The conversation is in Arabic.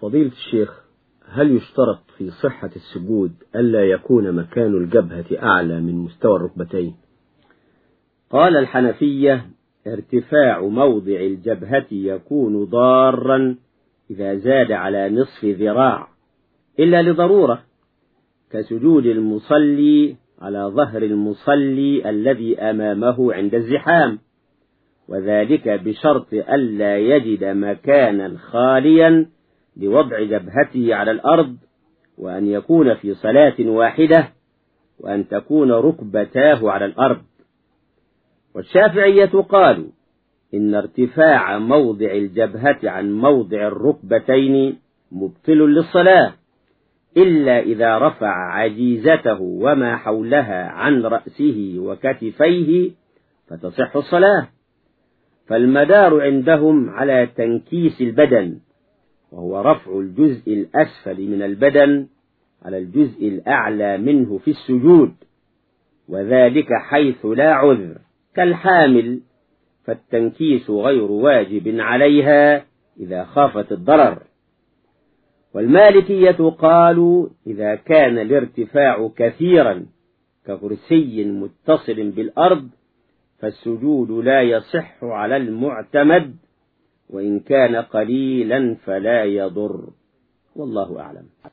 فضيلة الشيخ هل يشترط في صحة السجود ألا يكون مكان الجبهة أعلى من مستوى الركبتين؟ قال الحنفية ارتفاع موضع الجبهة يكون ضارا إذا زاد على نصف ذراع. إلا لضرورة كسجود المصلي على ظهر المصلي الذي أمامه عند الزحام. وذلك بشرط ألا يجد مكانا خاليا لوضع جبهته على الأرض وأن يكون في صلاة واحدة وأن تكون ركبتاه على الأرض. والشافعية قالوا إن ارتفاع موضع الجبهة عن موضع الركبتين مبطل للصلاة إلا إذا رفع عجيزته وما حولها عن رأسه وكتفيه فتصح الصلاة. فالمدار عندهم على تنكيس البدن. وهو رفع الجزء الأسفل من البدن على الجزء الأعلى منه في السجود وذلك حيث لا عذر كالحامل فالتنكيس غير واجب عليها إذا خافت الضرر. والمالكية قالوا إذا كان الارتفاع كثيرا ككرسي متصل بالأرض فالسجود لا يصح على المعتمد وإن كان قليلا فلا يضر. والله أعلم.